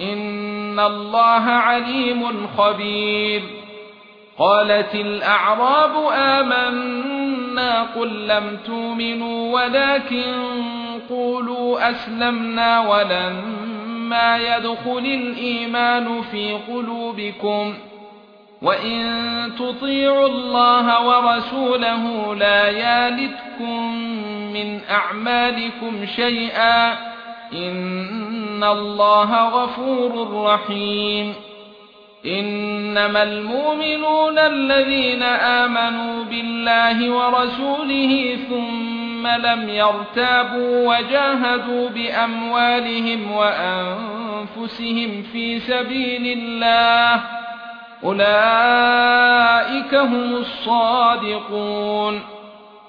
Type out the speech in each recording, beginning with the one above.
ان الله عليم خبير. قالت الاعراب آمنا قل لم تؤمنوا ولكن قولوا اسلمنا ولما يدخل الايمان في قلوبكم. وان تطيعوا الله ورسوله لا يالتكم من اعمالكم شيئا. ان الله غفور رحيم انما المؤمنون الذين امنوا بالله ورسوله ثم لم يرتابوا وجاهدوا باموالهم وانفسهم في سبيل الله اولئك هم الصادقون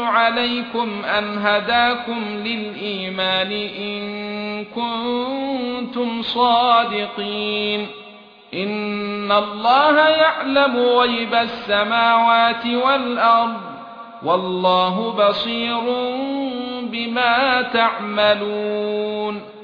عليكم أن هداكم للإيمان إن كنتم صادقين. إن الله يعلم غيب السماوات والأرض والله بصير بما تعملون.